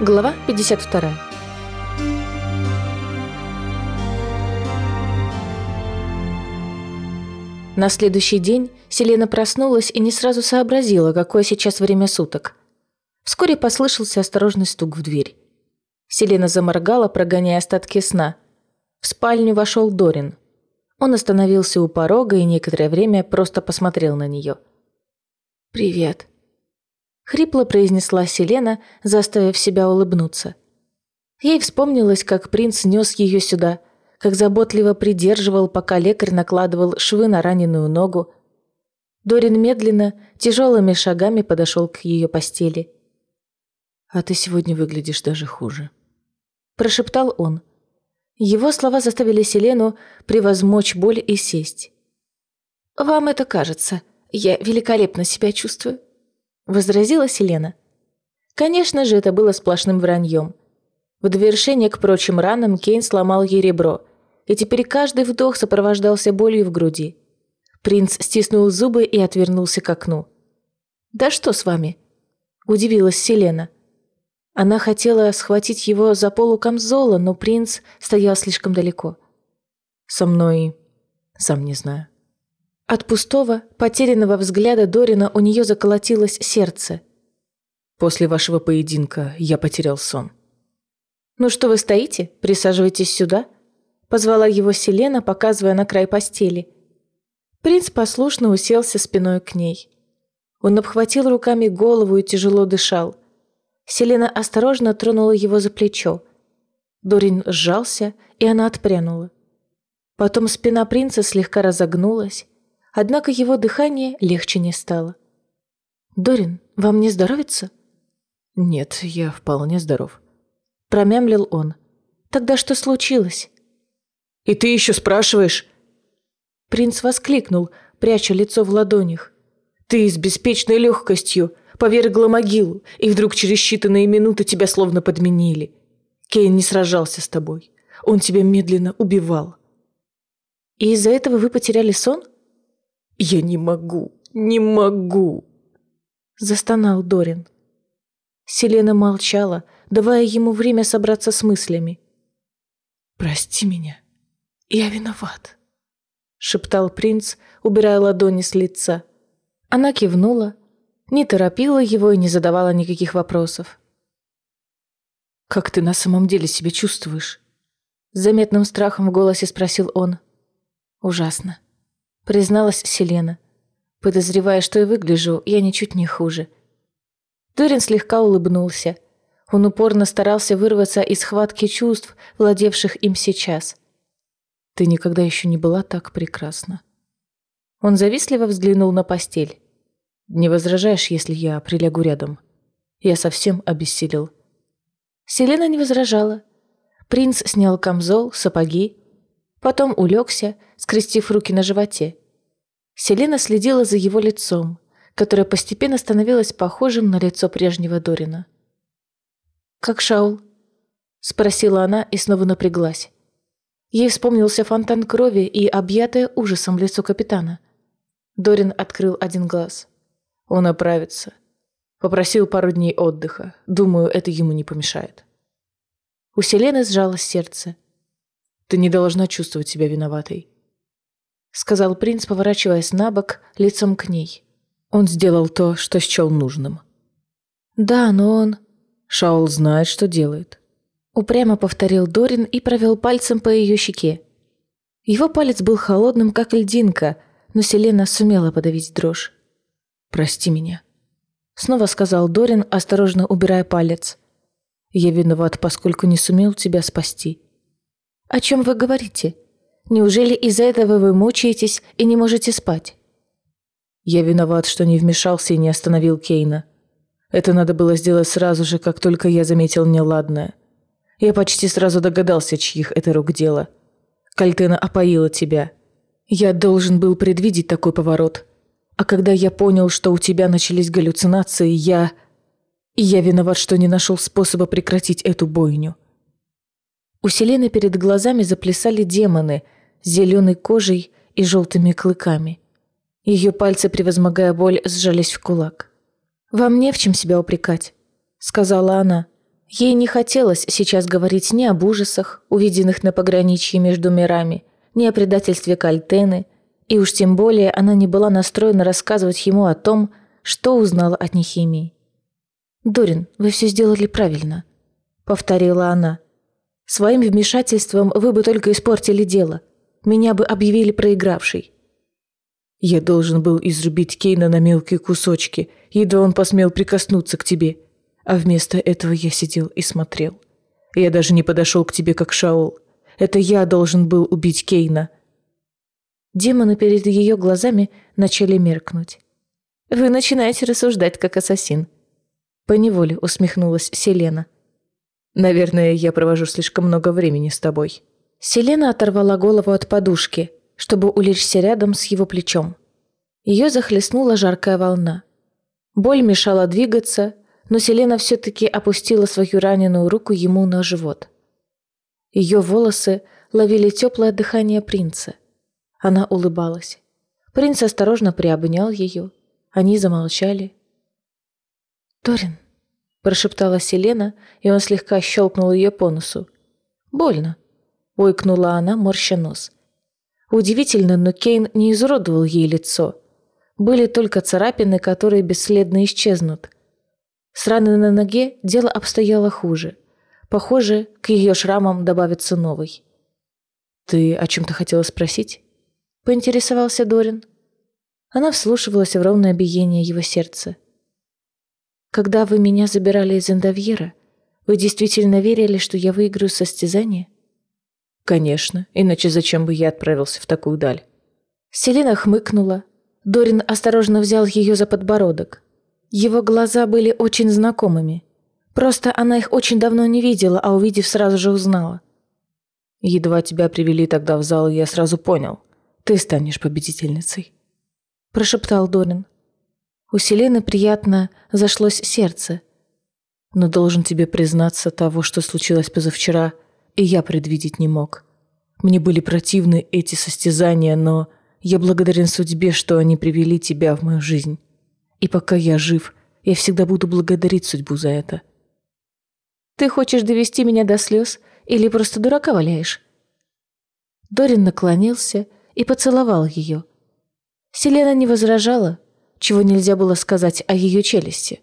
Глава 52. На следующий день Селена проснулась и не сразу сообразила, какое сейчас время суток. Вскоре послышался осторожный стук в дверь. Селена заморгала, прогоняя остатки сна. В спальню вошел Дорин. Он остановился у порога и некоторое время просто посмотрел на нее. «Привет», Хрипло произнесла Селена, заставив себя улыбнуться. Ей вспомнилось, как принц нес ее сюда, как заботливо придерживал, пока лекарь накладывал швы на раненую ногу. Дорин медленно, тяжелыми шагами подошел к ее постели. «А ты сегодня выглядишь даже хуже», – прошептал он. Его слова заставили Селену превозмочь боль и сесть. «Вам это кажется. Я великолепно себя чувствую возразила Селена. Конечно же, это было сплошным враньем. В довершение к прочим ранам Кейн сломал ей ребро, и теперь каждый вдох сопровождался болью в груди. Принц стиснул зубы и отвернулся к окну. «Да что с вами?» – удивилась Селена. Она хотела схватить его за полу камзола, но принц стоял слишком далеко. «Со мной... сам не знаю». От пустого, потерянного взгляда Дорина у нее заколотилось сердце. «После вашего поединка я потерял сон». «Ну что вы стоите? Присаживайтесь сюда», — позвала его Селена, показывая на край постели. Принц послушно уселся спиной к ней. Он обхватил руками голову и тяжело дышал. Селена осторожно тронула его за плечо. Дорин сжался, и она отпрянула. Потом спина принца слегка разогнулась, Однако его дыхание легче не стало. «Дорин, вам не здоровится?» «Нет, я вполне здоров», — промямлил он. «Тогда что случилось?» «И ты еще спрашиваешь?» Принц воскликнул, пряча лицо в ладонях. «Ты с беспечной легкостью повергла могилу, и вдруг через считанные минуты тебя словно подменили. Кейн не сражался с тобой. Он тебя медленно убивал». «И из-за этого вы потеряли сон?» «Я не могу, не могу!» Застонал Дорин. Селена молчала, давая ему время собраться с мыслями. «Прости меня, я виноват», — шептал принц, убирая ладони с лица. Она кивнула, не торопила его и не задавала никаких вопросов. «Как ты на самом деле себя чувствуешь?» С заметным страхом в голосе спросил он. «Ужасно призналась Селена. Подозревая, что и выгляжу, я ничуть не хуже. Дорин слегка улыбнулся. Он упорно старался вырваться из схватки чувств, владевших им сейчас. «Ты никогда еще не была так прекрасна». Он завистливо взглянул на постель. «Не возражаешь, если я прилягу рядом?» Я совсем обессилел. Селена не возражала. Принц снял камзол, сапоги, Потом улегся, скрестив руки на животе. Селена следила за его лицом, которое постепенно становилось похожим на лицо прежнего Дорина. «Как Шаул?» — спросила она и снова напряглась. Ей вспомнился фонтан крови и объятое ужасом лицо капитана. Дорин открыл один глаз. Он оправится. Попросил пару дней отдыха. Думаю, это ему не помешает. У Селены сжалось сердце. Ты не должна чувствовать себя виноватой», — сказал принц, поворачиваясь на бок, лицом к ней. Он сделал то, что счел нужным. «Да, но он...» «Шаул знает, что делает», — упрямо повторил Дорин и провел пальцем по ее щеке. Его палец был холодным, как льдинка, но Селена сумела подавить дрожь. «Прости меня», — снова сказал Дорин, осторожно убирая палец. «Я виноват, поскольку не сумел тебя спасти». «О чем вы говорите? Неужели из-за этого вы мучаетесь и не можете спать?» «Я виноват, что не вмешался и не остановил Кейна. Это надо было сделать сразу же, как только я заметил неладное. Я почти сразу догадался, чьих это рук дело. Кальтена опоила тебя. Я должен был предвидеть такой поворот. А когда я понял, что у тебя начались галлюцинации, я... Я виноват, что не нашел способа прекратить эту бойню». У Селены перед глазами заплясали демоны с зеленой кожей и желтыми клыками. Ее пальцы, превозмогая боль, сжались в кулак. «Вам не в чем себя упрекать», — сказала она. Ей не хотелось сейчас говорить ни об ужасах, увиденных на пограничье между мирами, ни о предательстве Кальтены, и уж тем более она не была настроена рассказывать ему о том, что узнала от Нехимии. «Дорин, вы все сделали правильно», — повторила она. «Своим вмешательством вы бы только испортили дело. Меня бы объявили проигравшей». «Я должен был изрубить Кейна на мелкие кусочки, едва он посмел прикоснуться к тебе», а вместо этого я сидел и смотрел. Я даже не подошел к тебе, как Шаол. Это я должен был убить Кейна. Демоны перед ее глазами начали меркнуть. «Вы начинаете рассуждать, как ассасин». Поневоле усмехнулась Селена. «Наверное, я провожу слишком много времени с тобой». Селена оторвала голову от подушки, чтобы улечься рядом с его плечом. Ее захлестнула жаркая волна. Боль мешала двигаться, но Селена все-таки опустила свою раненую руку ему на живот. Ее волосы ловили теплое дыхание принца. Она улыбалась. Принц осторожно приобнял ее. Они замолчали. «Торин», – прошептала Селена, и он слегка щелкнул ее по носу. «Больно», – ойкнула она, морща нос. Удивительно, но Кейн не изуродовал ей лицо. Были только царапины, которые бесследно исчезнут – с раной на ноге дело обстояло хуже. Похоже, к ее шрамам добавится новый. «Ты о чем-то хотела спросить?» — поинтересовался Дорин. Она вслушивалась в ровное биение его сердца. «Когда вы меня забирали из Эндовьера, вы действительно верили, что я выиграю состязание?» «Конечно, иначе зачем бы я отправился в такую даль?» Селена хмыкнула. Дорин осторожно взял ее за подбородок. Его глаза были очень знакомыми. Просто она их очень давно не видела, а увидев, сразу же узнала. «Едва тебя привели тогда в зал, я сразу понял. Ты станешь победительницей», – прошептал Дорин. У Селены приятно зашлось сердце. «Но должен тебе признаться того, что случилось позавчера, и я предвидеть не мог. Мне были противны эти состязания, но я благодарен судьбе, что они привели тебя в мою жизнь». И пока я жив, я всегда буду благодарить судьбу за это. Ты хочешь довести меня до слез или просто дурака валяешь? Дорин наклонился и поцеловал ее. Селена не возражала, чего нельзя было сказать о ее челюсти.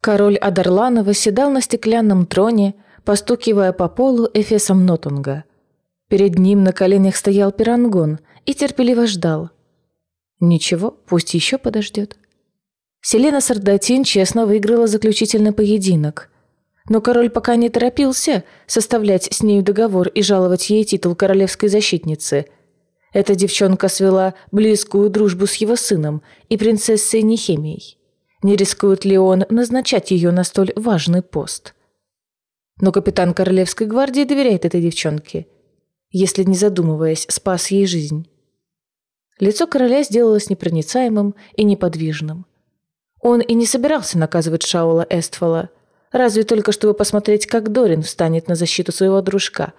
Король Адарлана восседал на стеклянном троне, постукивая по полу эфесом Нотунга. Перед ним на коленях стоял пирангон и терпеливо ждал. Ничего, пусть еще подождет. Селена Сардатин честно выиграла заключительный поединок. Но король пока не торопился составлять с нею договор и жаловать ей титул королевской защитницы. Эта девчонка свела близкую дружбу с его сыном и принцессой Нехемией. Не рискует ли он назначать ее на столь важный пост? Но капитан Королевской гвардии доверяет этой девчонке, если, не задумываясь, спас ей жизнь. Лицо короля сделалось непроницаемым и неподвижным. Он и не собирался наказывать Шаула Эстфола, разве только чтобы посмотреть, как Дорин встанет на защиту своего дружка.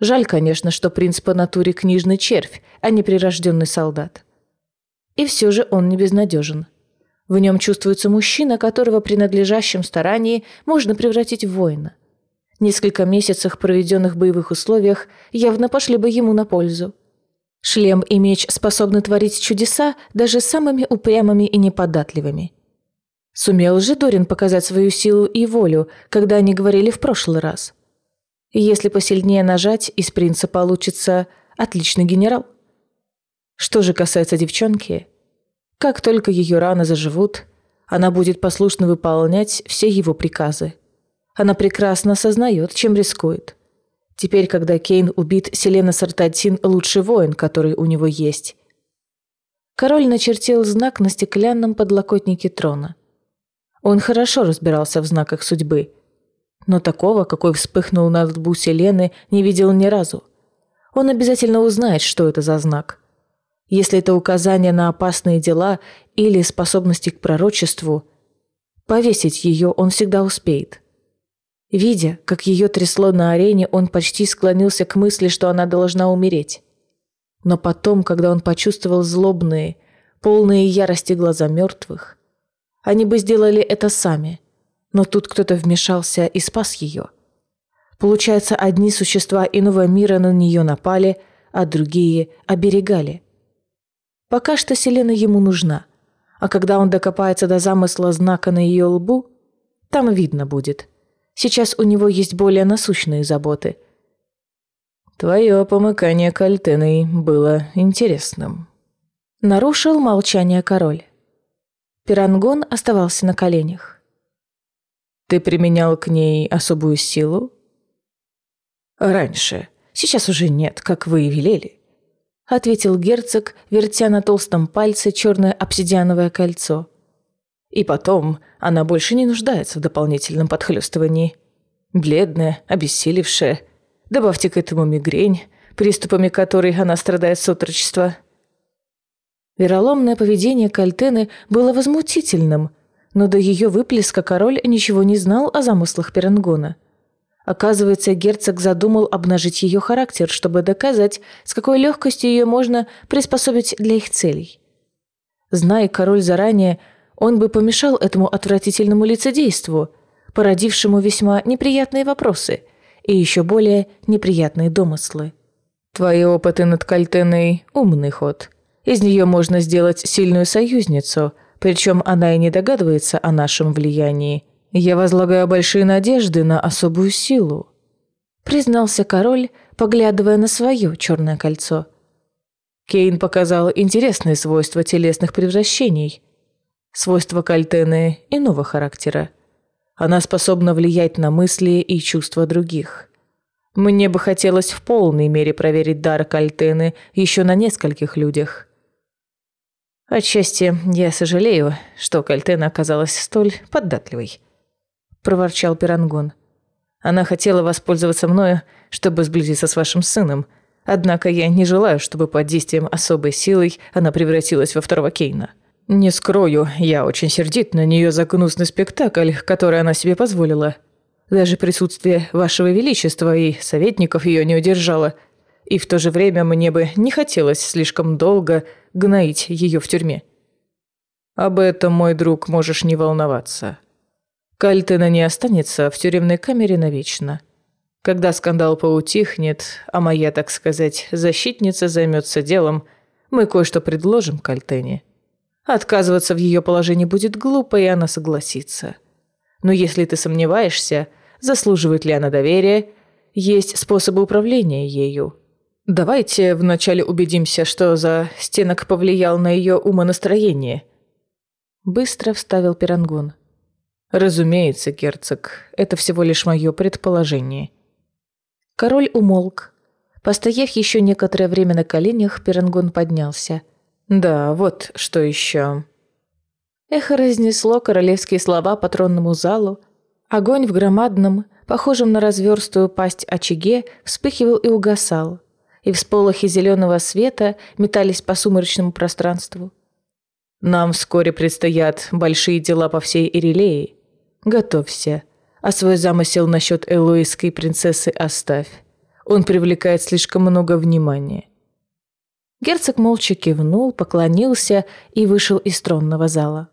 Жаль, конечно, что принц по натуре книжный червь, а не прирожденный солдат. И все же он не безнадежен. В нем чувствуется мужчина, которого при надлежащем старании можно превратить в воина. Несколько месяцев, проведенных в боевых условиях, явно пошли бы ему на пользу. Шлем и меч способны творить чудеса даже самыми упрямыми и неподатливыми. Сумел же Дорин показать свою силу и волю, когда они говорили в прошлый раз. Если посильнее нажать, из принца получится отличный генерал. Что же касается девчонки, как только ее раны заживут, она будет послушно выполнять все его приказы. Она прекрасно осознает, чем рискует. Теперь, когда Кейн убит, Селена Сартатин – лучший воин, который у него есть. Король начертил знак на стеклянном подлокотнике трона. Он хорошо разбирался в знаках судьбы. Но такого, какой вспыхнул на лбу Селены, не видел ни разу. Он обязательно узнает, что это за знак. Если это указание на опасные дела или способности к пророчеству, повесить ее он всегда успеет. Видя, как ее трясло на арене, он почти склонился к мысли, что она должна умереть. Но потом, когда он почувствовал злобные, полные ярости глаза мертвых, они бы сделали это сами, но тут кто-то вмешался и спас ее. Получается, одни существа иного мира на нее напали, а другие оберегали. Пока что Селена ему нужна, а когда он докопается до замысла знака на ее лбу, там видно будет. Сейчас у него есть более насущные заботы. Твое помыкание кальтеной было интересным. Нарушил молчание король. Пирангон оставался на коленях. Ты применял к ней особую силу? Раньше. Сейчас уже нет, как вы и велели. Ответил герцог, вертя на толстом пальце черное обсидиановое кольцо. И потом, она больше не нуждается в дополнительном подхлёстывании. Бледная, обессилевшая. Добавьте к этому мигрень, приступами которой она страдает с отрочества. Вероломное поведение Кальтены было возмутительным, но до ее выплеска король ничего не знал о замыслах Перенгона. Оказывается, герцог задумал обнажить ее характер, чтобы доказать, с какой легкостью ее можно приспособить для их целей. Зная король заранее, он бы помешал этому отвратительному лицедейству, породившему весьма неприятные вопросы и еще более неприятные домыслы. «Твои опыты над Кальтеной – умный ход», из нее можно сделать сильную союзницу, причем она и не догадывается о нашем влиянии. Я возлагаю большие надежды на особую силу», — признался король, поглядывая на свое черное кольцо. Кейн показал интересные свойства телесных превращений, свойства Кальтены иного характера. Она способна влиять на мысли и чувства других. Мне бы хотелось в полной мере проверить дар Кальтены еще на нескольких людях. «Отчасти я сожалею, что Кальтена оказалась столь податливой», — проворчал Пирангон. «Она хотела воспользоваться мною, чтобы сблизиться с вашим сыном, однако я не желаю, чтобы под действием особой силой она превратилась во второго Кейна. Не скрою, я очень сердит на нее за гнусный спектакль, который она себе позволила. Даже присутствие вашего величества и советников ее не удержало, и в то же время мне бы не хотелось слишком долго гноить ее в тюрьме. Об этом, мой друг, можешь не волноваться. Кальтена не останется в тюремной камере навечно. Когда скандал поутихнет, а моя, так сказать, защитница займется делом, мы кое-что предложим Кальтене. Отказываться в ее положении будет глупо, и она согласится. Но если ты сомневаешься, заслуживает ли она доверия, есть способы управления ею. Давайте вначале убедимся, что за стенок повлиял на ее умонастроение. Быстро вставил Пирангон. Разумеется, герцог, это всего лишь мое предположение. Король умолк. Постояв еще некоторое время на коленях, Пирангон поднялся. Да, вот что еще. Эхо разнесло королевские слова по тронному залу. Огонь в громадном, похожем на разверстую пасть очаге, вспыхивал и угасал и всполохи зеленого света метались по сумрачному пространству. «Нам вскоре предстоят большие дела по всей Ирилее. Готовься, а свой замысел насчет элоиской принцессы оставь. Он привлекает слишком много внимания». Герцог молча кивнул, поклонился и вышел из тронного зала.